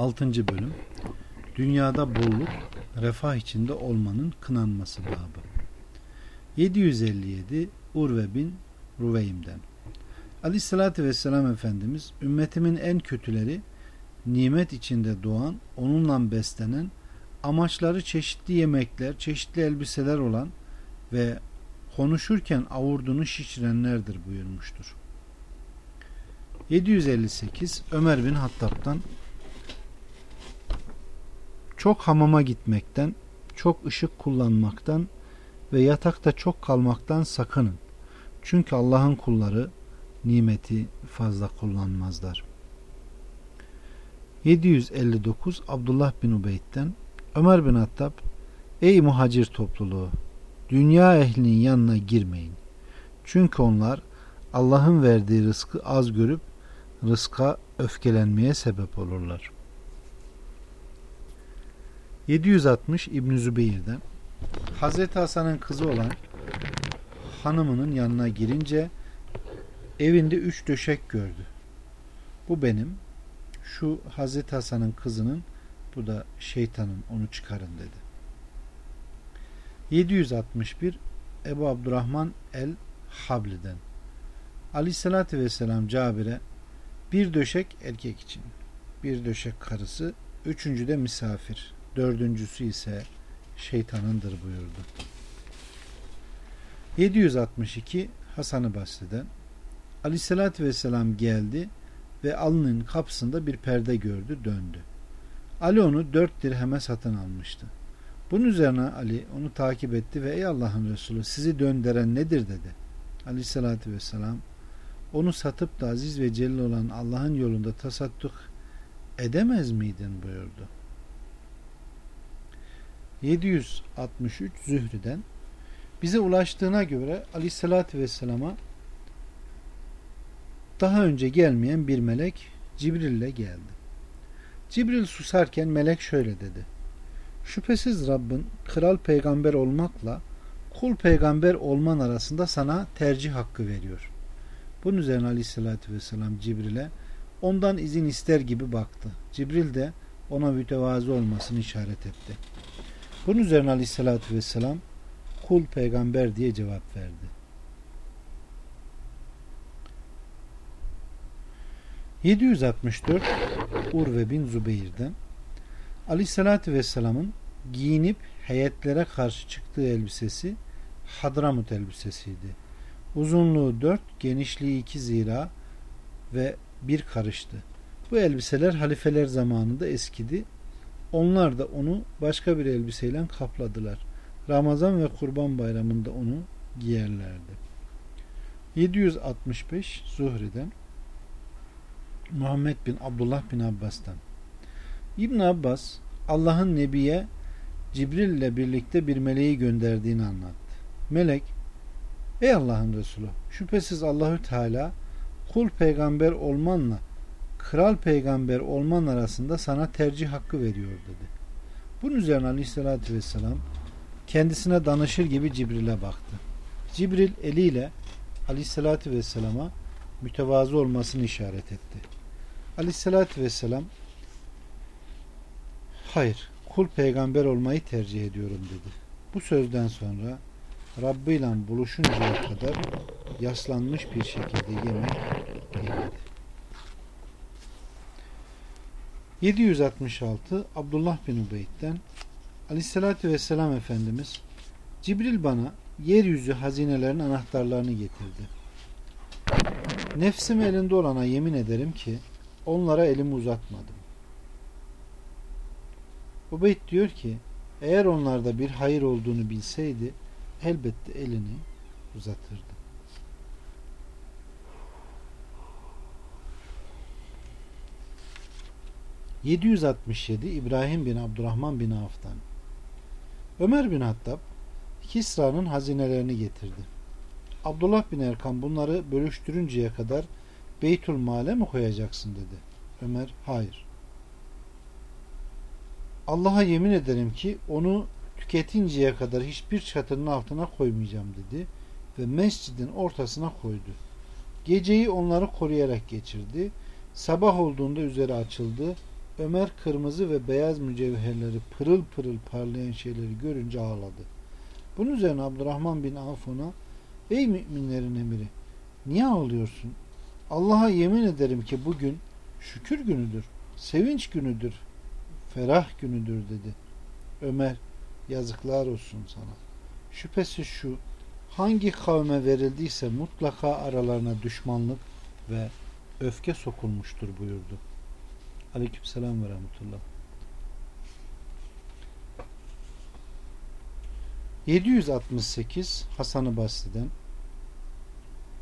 6. bölüm Dünyada bolluk, refah içinde olmanın kınanması babı. 757 Urve bin Ruveym'den Aleyhissalatü Vesselam Efendimiz ümmetimin en kötüleri nimet içinde doğan, onunla beslenen, amaçları çeşitli yemekler, çeşitli elbiseler olan ve konuşurken avurdunu şişirenlerdir buyurmuştur. 758 Ömer bin Hattab'dan çok hamama gitmekten, çok ışık kullanmaktan ve yatakta çok kalmaktan sakının. Çünkü Allah'ın kulları nimeti fazla kullanmazlar. 759 Abdullah bin Ubeyd'den Ömer bin Hattab Ey muhacir topluluğu dünya ehlinin yanına girmeyin. Çünkü onlar Allah'ın verdiği rızkı az görüp rızka öfkelenmeye sebep olurlar. 760 İbn Zübeyir'den Hazreti Hasan'ın kızı olan hanımının yanına girince evinde üç döşek gördü. Bu benim. Şu Hazreti Hasan'ın kızının bu da şeytanın onu çıkarın dedi. 761 Ebu Abdurrahman el Habli'den Aleyhissalatü Vesselam Cabir'e bir döşek erkek için bir döşek karısı üçüncü de misafir dördüncüsü ise şeytanındır buyurdu. 762 Hasan-ı Basri'den Aleyhissalatü Vesselam geldi ve alnının kapısında bir perde gördü döndü. Ali onu dört dirheme satın almıştı. Bunun üzerine Ali onu takip etti ve ey Allah'ın Resulü sizi döndüren nedir dedi. Aleyhissalatü Vesselam onu satıp da aziz ve celil olan Allah'ın yolunda tasadduk edemez miydin buyurdu. 763 Zühri'den bize ulaştığına göre Aleyhisselatü Vesselam'a daha önce gelmeyen bir melek Cibril geldi. Cibril susarken melek şöyle dedi. Şüphesiz Rabbin kral peygamber olmakla kul peygamber olman arasında sana tercih hakkı veriyor. Bunun üzerine aleyhissalatü vesselam Cibril'e ondan izin ister gibi baktı. Cibril de ona mütevazı olmasını işaret etti. Bunun üzerine aleyhissalatü vesselam kul peygamber diye cevap verdi. 764 Urve bin Zübeyir'den Aleyhissalatü Vesselam'ın giyinip heyetlere karşı çıktığı elbisesi Hadramut elbisesiydi. Uzunluğu 4, genişliği 2 zira ve bir karıştı. Bu elbiseler halifeler zamanında eskidi. Onlar da onu başka bir elbiseyle kapladılar. Ramazan ve Kurban Bayramı'nda onu giyerlerdi. 765 Zuhri'den Muhammed bin Abdullah bin Abbas'tan İbn Abbas Allah'ın Nebi'ye Cibril ile birlikte bir meleği gönderdiğini anlattı. Melek Ey Allah'ın Resulü şüphesiz Allahü Teala kul peygamber olmanla kral peygamber olman arasında sana tercih hakkı veriyor dedi. Bunun üzerine aleyhissalatü vesselam kendisine danışır gibi Cibril'e baktı. Cibril eliyle aleyhissalatü vesselama mütevazı olmasını işaret etti. Aleyhissalatü vesselam hayır kul peygamber olmayı tercih ediyorum dedi. Bu sözden sonra Rabbi ile buluşuncaya kadar yaslanmış bir şekilde yemek yemedi. 766 Abdullah bin Ubeyd'den Aleyhisselatü Vesselam Efendimiz Cibril bana yeryüzü hazinelerin anahtarlarını getirdi. Nefsim elinde olana yemin ederim ki onlara elimi uzatmadım. Ubeyd diyor ki eğer onlarda bir hayır olduğunu bilseydi elbette elini uzatırdı. ...767 İbrahim bin Abdurrahman bin Avf'tan Ömer bin Hattab Kisra'nın hazinelerini getirdi. Abdullah bin Erkam bunları bölüştürünceye kadar Beytül Mal'e mi koyacaksın dedi. Ömer hayır. Allah'a yemin ederim ki onu tüketinceye kadar hiçbir çatının altına koymayacağım dedi ve mescidin ortasına koydu. Geceyi onları koruyarak geçirdi. Sabah olduğunda üzeri açıldı. Ömer kırmızı ve beyaz mücevherleri pırıl pırıl parlayan şeyleri görünce ağladı. Bunun üzerine Abdurrahman bin Avf Ey müminlerin emiri niye ağlıyorsun? Allah'a yemin ederim ki bugün şükür günüdür, sevinç günüdür, ferah günüdür dedi. Ömer yazıklar olsun sana. Şüphesiz şu hangi kavme verildiyse mutlaka aralarına düşmanlık ve öfke sokulmuştur buyurdu. Aleykümselam ve rahmetullah. 768 Hasan-ı Basri'den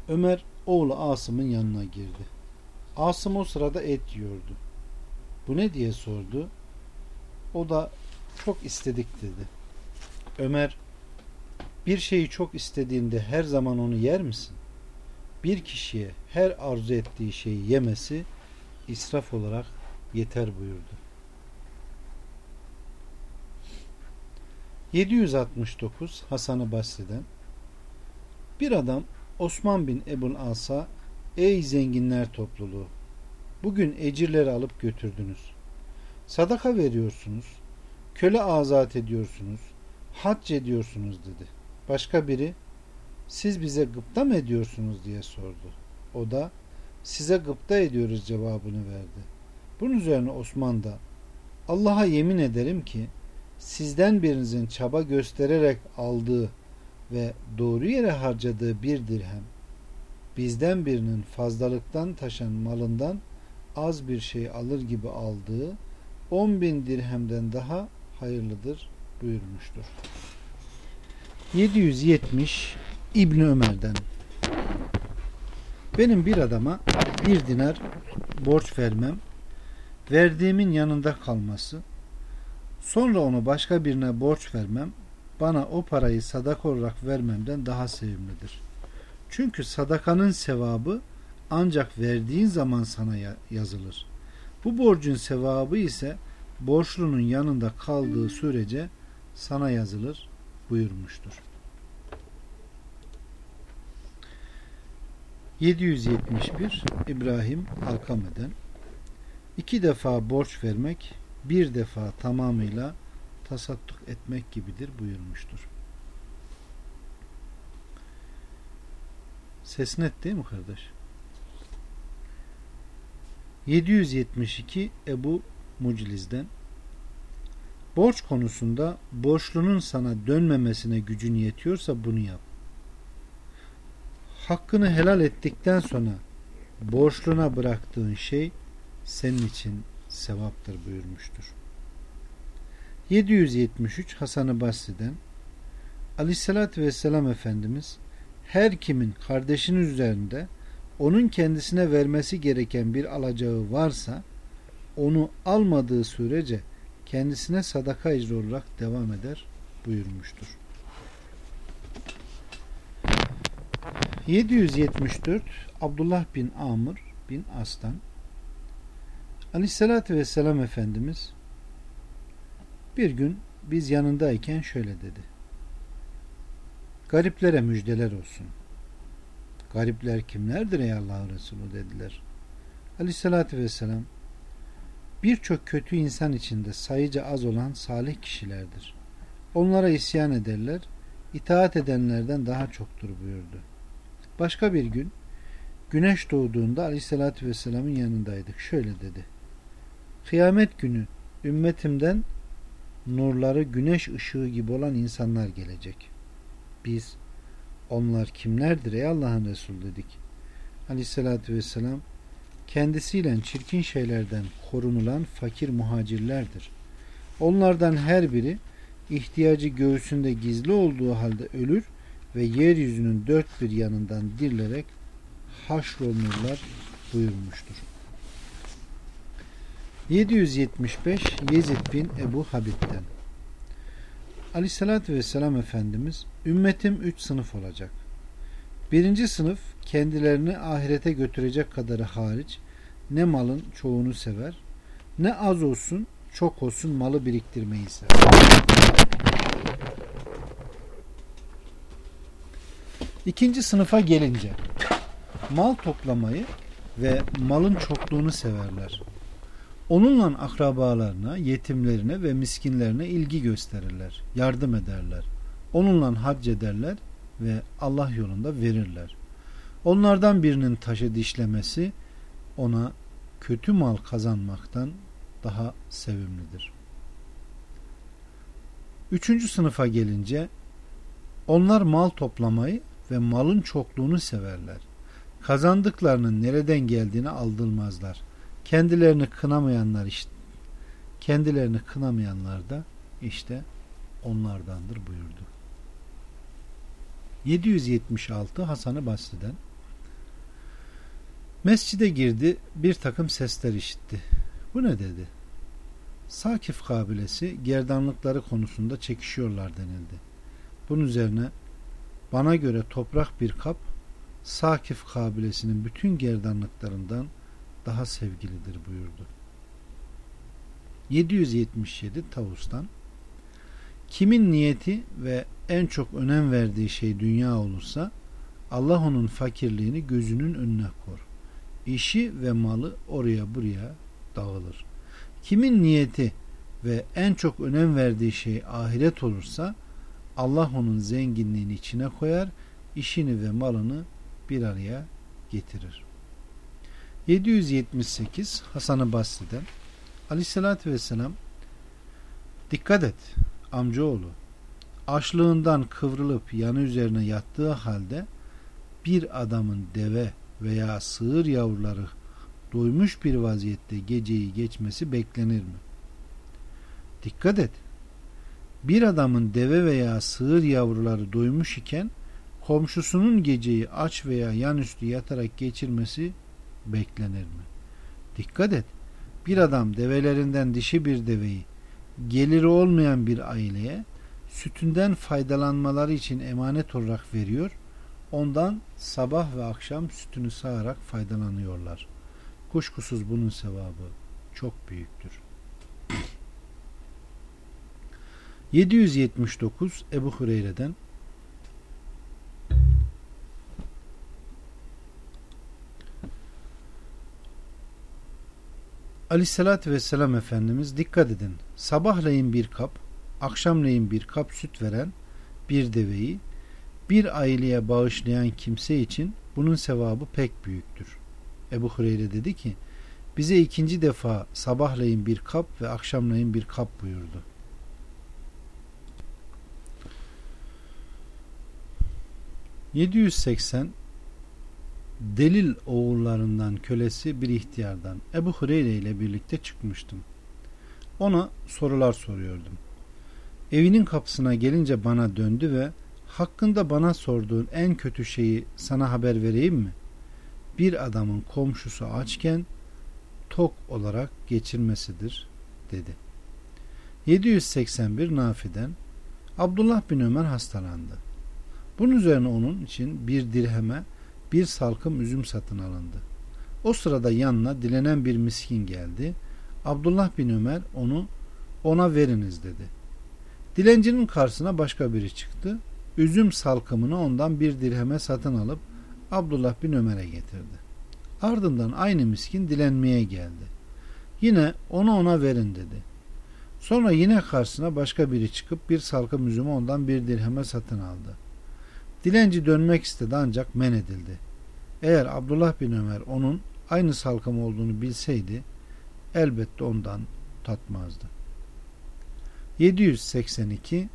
Ömer oğlu Asım'ın yanına girdi. Asım o sırada et yiyordu. Bu ne diye sordu. O da çok istedik dedi. Ömer bir şeyi çok istediğinde her zaman onu yer misin? Bir kişiye her arzu ettiği şeyi yemesi israf olarak yeter buyurdu. 769 Hasan-ı Basri'den Bir adam Osman bin Ebul Asa Ey zenginler topluluğu bugün ecirleri alıp götürdünüz. Sadaka veriyorsunuz. Köle azat ediyorsunuz. Hac ediyorsunuz dedi. Başka biri siz bize gıpta mı ediyorsunuz diye sordu. O da size gıpta ediyoruz cevabını verdi. Bunun üzerine Osman da Allah'a yemin ederim ki sizden birinizin çaba göstererek aldığı ve doğru yere harcadığı bir dirhem bizden birinin fazlalıktan taşan malından az bir şey alır gibi aldığı on bin dirhemden daha hayırlıdır buyurmuştur. 770 İbni Ömer'den benim bir adama bir dinar borç vermem verdiğimin yanında kalması sonra onu başka birine borç vermem bana o parayı sadaka olarak vermemden daha sevimlidir. Çünkü sadakanın sevabı ancak verdiğin zaman sana yazılır. Bu borcun sevabı ise borçlunun yanında kaldığı sürece sana yazılır buyurmuştur. 771 İbrahim Alkame'den iki defa borç vermek bir defa tamamıyla tasadduk etmek gibidir buyurmuştur. Ses net değil mi kardeş? 772 Ebu Mucliz'den Borç konusunda borçlunun sana dönmemesine gücün yetiyorsa bunu yap. Hakkını helal ettikten sonra borçluna bıraktığın şey senin için sevaptır buyurmuştur. 773 Hasan-ı Basri'den Aleyhisselatü Vesselam Efendimiz her kimin kardeşinin üzerinde onun kendisine vermesi gereken bir alacağı varsa onu almadığı sürece kendisine sadaka icra olarak devam eder buyurmuştur. 774 Abdullah bin Amr bin As'tan Aleyhissalatü Vesselam Efendimiz bir gün biz yanındayken şöyle dedi. Gariplere müjdeler olsun. Garipler kimlerdir ey Allah'ın Resulü dediler. Aleyhissalatü Vesselam birçok kötü insan içinde sayıca az olan salih kişilerdir. Onlara isyan ederler, itaat edenlerden daha çoktur buyurdu. Başka bir gün güneş doğduğunda Aleyhisselatü Vesselam'ın yanındaydık. Şöyle dedi. Kıyamet günü ümmetimden nurları güneş ışığı gibi olan insanlar gelecek. Biz onlar kimlerdir ey Allah'ın Resulü dedik. Aleyhisselatü Vesselam kendisiyle çirkin şeylerden korunulan fakir muhacirlerdir. Onlardan her biri ihtiyacı göğsünde gizli olduğu halde ölür ve yeryüzünün dört bir yanından dirilerek haşrolunurlar buyurmuştur. 775 Yezid bin Ebu Habib'den Aleyhissalatü Vesselam Efendimiz ümmetim üç sınıf olacak. Birinci sınıf kendilerini ahirete götürecek kadarı hariç ne malın çoğunu sever ne az olsun çok olsun malı biriktirmeyi sever. İkinci sınıfa gelince mal toplamayı ve malın çokluğunu severler. Onunla akrabalarına, yetimlerine ve miskinlerine ilgi gösterirler, yardım ederler. Onunla hac ederler ve Allah yolunda verirler. Onlardan birinin taşı dişlemesi ona kötü mal kazanmaktan daha sevimlidir. Üçüncü sınıfa gelince onlar mal toplamayı ve malın çokluğunu severler. Kazandıklarının nereden geldiğini aldırmazlar. Kendilerini kınamayanlar işte kendilerini kınamayanlar da işte onlardandır buyurdu. 776 Hasan-ı Basri'den Mescide girdi bir takım sesler işitti. Bu ne dedi? Sakif kabilesi gerdanlıkları konusunda çekişiyorlar denildi. Bunun üzerine bana göre toprak bir kap Sakif kabilesinin bütün gerdanlıklarından daha sevgilidir buyurdu. 777 Tavus'tan Kimin niyeti ve en çok önem verdiği şey dünya olursa Allah onun fakirliğini gözünün önüne kor. İşi ve malı oraya buraya dağılır. Kimin niyeti ve en çok önem verdiği şey ahiret olursa Allah onun zenginliğini içine koyar, işini ve malını bir araya getirir. 778 Hasan-ı Basri'den Aleyhisselatü Vesselam Dikkat et amcaoğlu açlığından kıvrılıp yanı üzerine yattığı halde bir adamın deve veya sığır yavruları doymuş bir vaziyette geceyi geçmesi beklenir mi? Dikkat et. Bir adamın deve veya sığır yavruları doymuş iken komşusunun geceyi aç veya yanüstü yatarak geçirmesi beklenir mi? Dikkat et. Bir adam develerinden dişi bir deveyi geliri olmayan bir aileye sütünden faydalanmaları için emanet olarak veriyor. Ondan sabah ve akşam sütünü sağarak faydalanıyorlar. Kuşkusuz bunun sevabı çok büyüktür. 779 Ebu Hureyre'den Aleyhissalatü Vesselam Efendimiz dikkat edin. Sabahleyin bir kap, akşamleyin bir kap süt veren bir deveyi bir aileye bağışlayan kimse için bunun sevabı pek büyüktür. Ebu Hureyre dedi ki bize ikinci defa sabahleyin bir kap ve akşamleyin bir kap buyurdu. ...780 Delil oğullarından kölesi bir ihtiyardan Ebu Hureyre ile birlikte çıkmıştım. Ona sorular soruyordum. Evinin kapısına gelince bana döndü ve hakkında bana sorduğun en kötü şeyi sana haber vereyim mi? Bir adamın komşusu açken tok olarak geçirmesidir dedi. 781 Nafi'den Abdullah bin Ömer hastalandı. Bunun üzerine onun için bir dirheme bir salkım üzüm satın alındı. O sırada yanına dilenen bir miskin geldi. Abdullah bin Ömer onu ona veriniz dedi. Dilencinin karşısına başka biri çıktı. Üzüm salkımını ondan bir dirheme satın alıp Abdullah bin Ömer'e getirdi. Ardından aynı miskin dilenmeye geldi. Yine onu ona verin dedi. Sonra yine karşısına başka biri çıkıp bir salkım üzümü ondan bir dirheme satın aldı. Dilenci dönmek istedi ancak men edildi. Eğer Abdullah bin Ömer onun aynı salkım olduğunu bilseydi elbette ondan tatmazdı. 782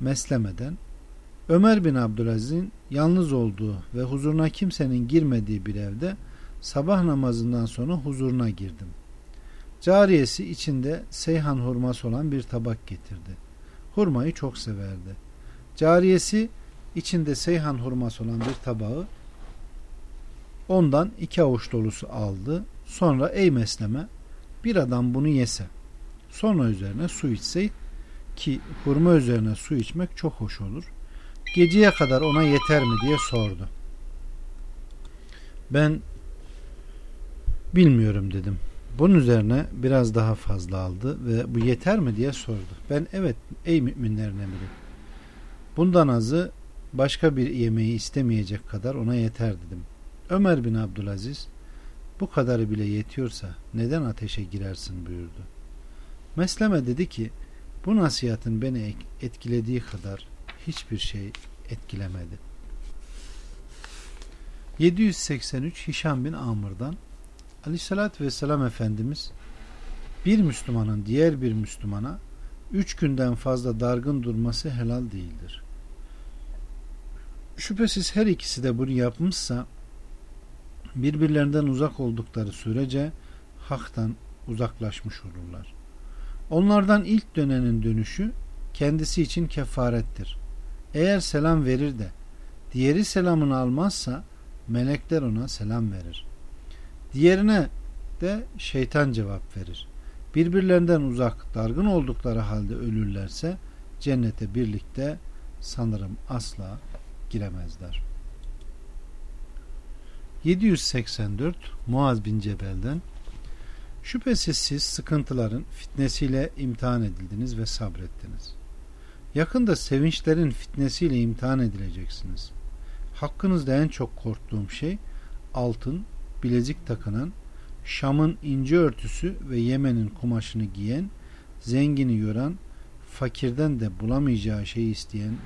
Mesleme'den Ömer bin Abdülaziz'in yalnız olduğu ve huzuruna kimsenin girmediği bir evde sabah namazından sonra huzuruna girdim. Cariyesi içinde seyhan hurması olan bir tabak getirdi. Hurmayı çok severdi. Cariyesi içinde seyhan hurması olan bir tabağı ondan iki avuç dolusu aldı. Sonra ey mesleme bir adam bunu yese sonra üzerine su içse ki hurma üzerine su içmek çok hoş olur. Geceye kadar ona yeter mi diye sordu. Ben bilmiyorum dedim. Bunun üzerine biraz daha fazla aldı ve bu yeter mi diye sordu. Ben evet ey müminlerin emri. Bundan azı başka bir yemeği istemeyecek kadar ona yeter dedim. Ömer bin Abdülaziz Bu kadarı bile yetiyorsa neden ateşe girersin buyurdu. Mesleme dedi ki bu nasihatın beni etkilediği kadar hiçbir şey etkilemedi. 783 Hişam bin Amr'dan Aleyhissalatü Vesselam Efendimiz bir Müslümanın diğer bir Müslümana üç günden fazla dargın durması helal değildir. Şüphesiz her ikisi de bunu yapmışsa birbirlerinden uzak oldukları sürece haktan uzaklaşmış olurlar. Onlardan ilk dönenin dönüşü kendisi için kefarettir. Eğer selam verir de diğeri selamını almazsa melekler ona selam verir. Diğerine de şeytan cevap verir. Birbirlerinden uzak, dargın oldukları halde ölürlerse cennete birlikte sanırım asla giremezler. 784 Muaz bin Cebel'den Şüphesiz siz sıkıntıların fitnesiyle imtihan edildiniz ve sabrettiniz. Yakında sevinçlerin fitnesiyle imtihan edileceksiniz. Hakkınızda en çok korktuğum şey altın, bilezik takınan, Şam'ın ince örtüsü ve Yemen'in kumaşını giyen, zengini yoran, fakirden de bulamayacağı şeyi isteyen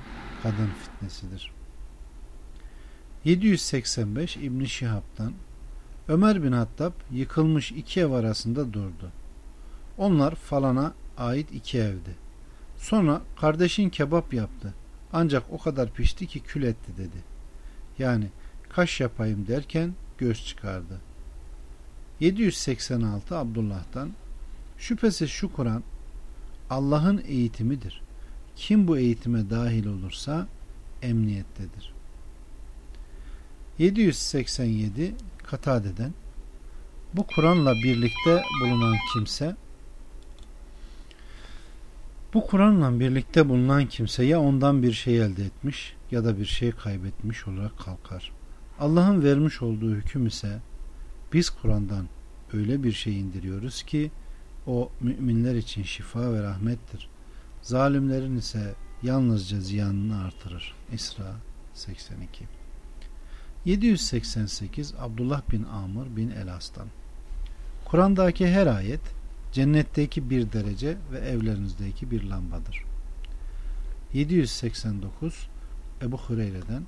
kadın fitnesidir. 785 İbn Şihab'dan Ömer bin Hattab yıkılmış iki ev arasında durdu. Onlar falana ait iki evdi. Sonra kardeşin kebap yaptı. Ancak o kadar pişti ki kül etti dedi. Yani kaş yapayım derken göz çıkardı. 786 Abdullah'tan Şüphesiz şu Kur'an Allah'ın eğitimidir. Kim bu eğitime dahil olursa emniyettedir. 787 Katade'den bu Kur'an'la birlikte bulunan kimse bu Kur'an'la birlikte bulunan kimse ya ondan bir şey elde etmiş ya da bir şey kaybetmiş olarak kalkar. Allah'ın vermiş olduğu hüküm ise biz Kur'an'dan öyle bir şey indiriyoruz ki o müminler için şifa ve rahmettir. Zalimlerin ise yalnızca ziyanını artırır. İsra 82 788 Abdullah bin Amr bin Elas'tan Kur'an'daki her ayet cennetteki bir derece ve evlerinizdeki bir lambadır. 789 Ebu Hureyre'den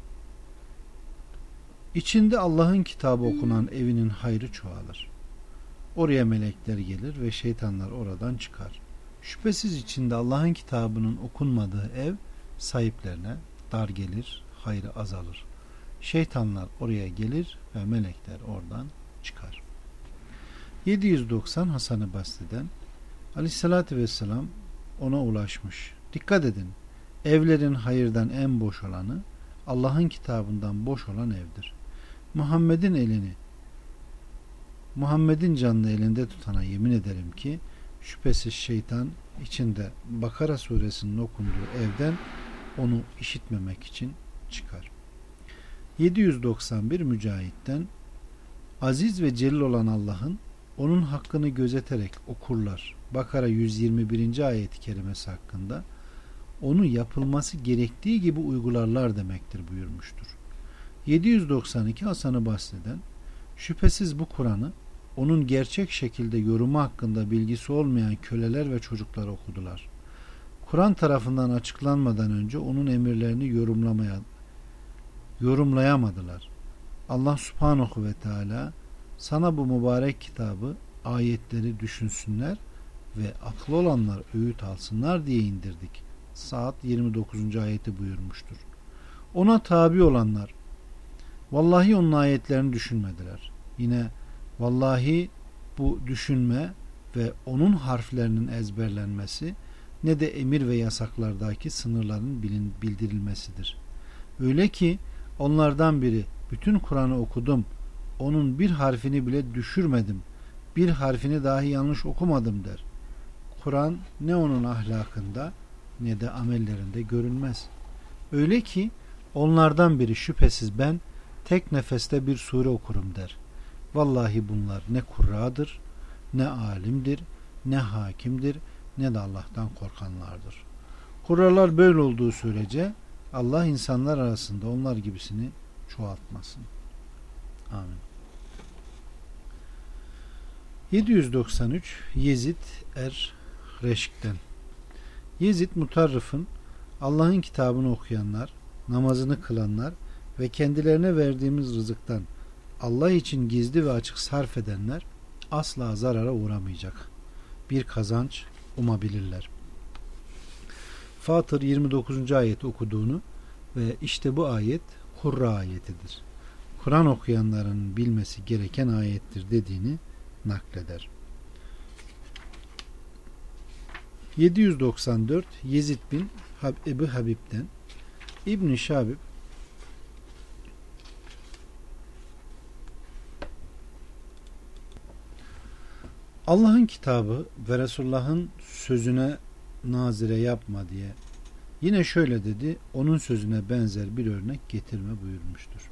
İçinde Allah'ın kitabı okunan evinin hayrı çoğalır. Oraya melekler gelir ve şeytanlar oradan çıkar. Şüphesiz içinde Allah'ın kitabının okunmadığı ev sahiplerine dar gelir, hayrı azalır. Şeytanlar oraya gelir ve melekler oradan çıkar. 790 Hasan-ı Basri'den Aleyhissalatü Vesselam ona ulaşmış. Dikkat edin. Evlerin hayırdan en boş olanı Allah'ın kitabından boş olan evdir. Muhammed'in elini Muhammed'in canını elinde tutana yemin ederim ki şüphesiz şeytan içinde Bakara suresinin okunduğu evden onu işitmemek için çıkar. 791 Mücahit'ten Aziz ve celil olan Allah'ın onun hakkını gözeterek okurlar. Bakara 121. ayet-i kerimesi hakkında onu yapılması gerektiği gibi uygularlar demektir buyurmuştur. 792 Hasan-ı Basri'den şüphesiz bu Kur'an'ı onun gerçek şekilde yorumu hakkında bilgisi olmayan köleler ve çocuklar okudular. Kur'an tarafından açıklanmadan önce onun emirlerini yorumlamaya yorumlayamadılar. Allah subhanahu ve teala sana bu mübarek kitabı ayetleri düşünsünler ve aklı olanlar öğüt alsınlar diye indirdik. Saat 29. ayeti buyurmuştur. Ona tabi olanlar vallahi onun ayetlerini düşünmediler. Yine vallahi bu düşünme ve onun harflerinin ezberlenmesi ne de emir ve yasaklardaki sınırların bildirilmesidir. Öyle ki onlardan biri bütün Kur'an'ı okudum onun bir harfini bile düşürmedim bir harfini dahi yanlış okumadım der. Kur'an ne onun ahlakında ne de amellerinde görünmez. Öyle ki onlardan biri şüphesiz ben tek nefeste bir sure okurum der. Vallahi bunlar ne kurradır, ne alimdir, ne hakimdir, ne de Allah'tan korkanlardır. Kurralar böyle olduğu sürece Allah insanlar arasında onlar gibisini çoğaltmasın. Amin. 793 Yezid Er Reşk'ten Yezid Mutarrıf'ın Allah'ın kitabını okuyanlar, namazını kılanlar ve kendilerine verdiğimiz rızıktan Allah için gizli ve açık sarf edenler asla zarara uğramayacak. Bir kazanç umabilirler. Fatır 29. ayet okuduğunu ve işte bu ayet Kurra ayetidir. Kur'an okuyanların bilmesi gereken ayettir dediğini nakleder. 794 Yezid bin Ebu Habib'den İbn Şabib Allah'ın kitabı ve Resulullah'ın sözüne nazire yapma diye yine şöyle dedi onun sözüne benzer bir örnek getirme buyurmuştur.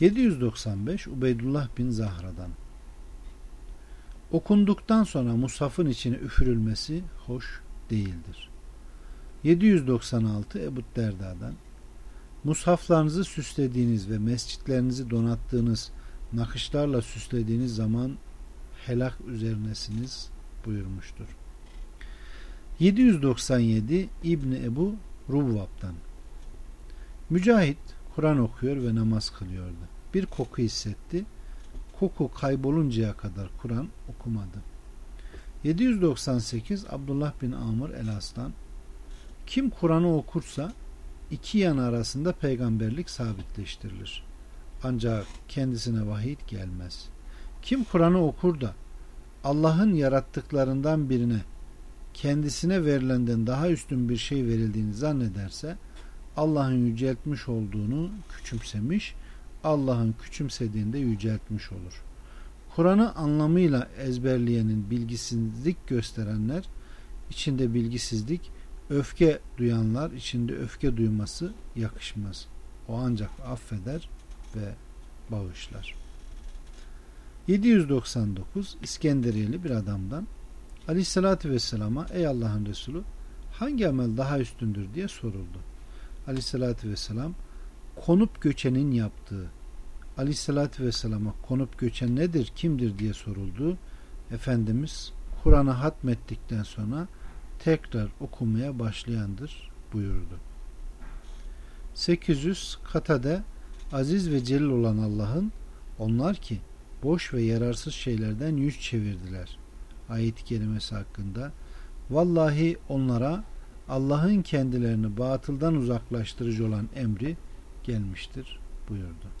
795 Ubeydullah bin Zahra'dan Okunduktan sonra mushafın içine üfürülmesi hoş değildir. 796 Ebu Derda'dan Mushaflarınızı süslediğiniz ve mescitlerinizi donattığınız nakışlarla süslediğiniz zaman helak üzerinesiniz buyurmuştur. 797 İbni Ebu Ruvvab'dan Mücahit Kur'an okuyor ve namaz kılıyordu. Bir koku hissetti. Koku kayboluncaya kadar Kur'an okumadı. 798 Abdullah bin Amr el Aslan Kim Kur'an'ı okursa iki yan arasında peygamberlik sabitleştirilir. Ancak kendisine vahiy gelmez. Kim Kur'an'ı okur da Allah'ın yarattıklarından birine kendisine verilenden daha üstün bir şey verildiğini zannederse Allah'ın yüceltmiş olduğunu küçümsemiş, Allah'ın küçümsediğinde yüceltmiş olur. Kur'an'ı anlamıyla ezberleyenin bilgisizlik gösterenler, içinde bilgisizlik, öfke duyanlar içinde öfke duyması yakışmaz. O ancak affeder ve bağışlar. 799 İskenderiyeli bir adamdan Aleyhisselatü Vesselam'a ey Allah'ın Resulü hangi amel daha üstündür diye soruldu. Aleyhisselatü Vesselam konup göçenin yaptığı Aleyhisselatü Vesselam'a konup göçen nedir kimdir diye soruldu. Efendimiz Kur'an'ı hatmettikten sonra tekrar okumaya başlayandır buyurdu. 800 Katade aziz ve celil olan Allah'ın onlar ki boş ve yararsız şeylerden yüz çevirdiler. Ayet-i kerimesi hakkında vallahi onlara Allah'ın kendilerini batıldan uzaklaştırıcı olan emri gelmiştir buyurdu.